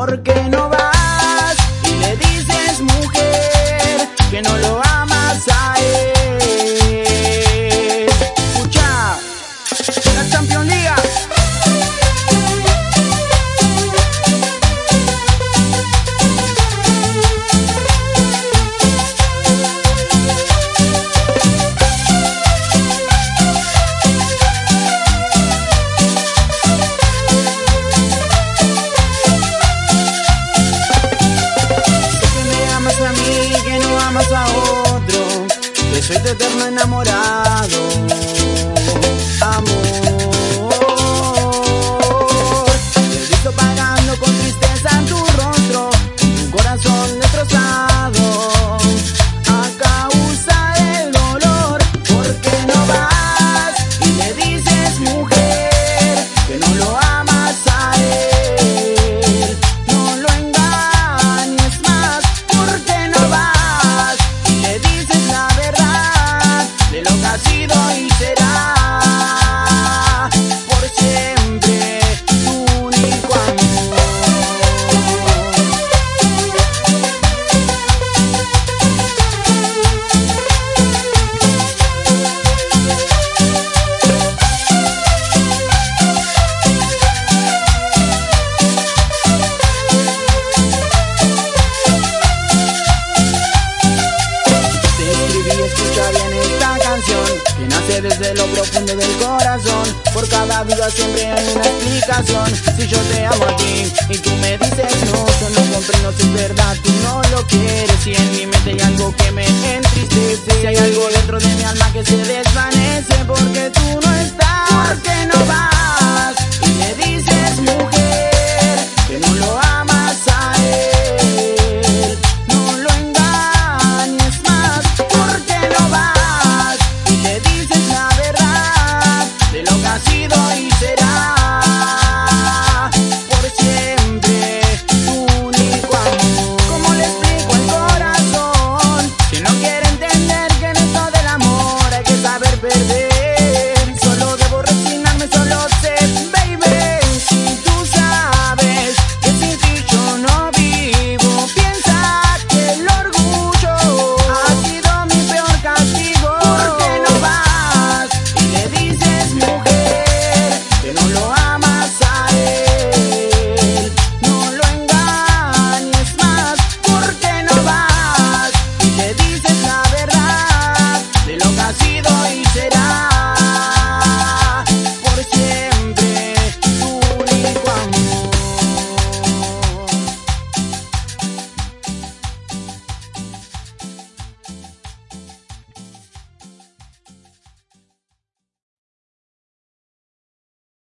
porque no soy eterno enamorado. Amor, te he visto pagando con tristeza en tu rostro, tu corazón destrozado. sido y será por siempre tu único escucha bien esta que nace desde lo profundo del corazón. Por cada duda siempre hay una explicación. Si yo te amo a ti y tú me dices no, yo no comprendo tu verdad, tú no lo quieres. Si en mi mente hay algo que me entristece, si hay algo de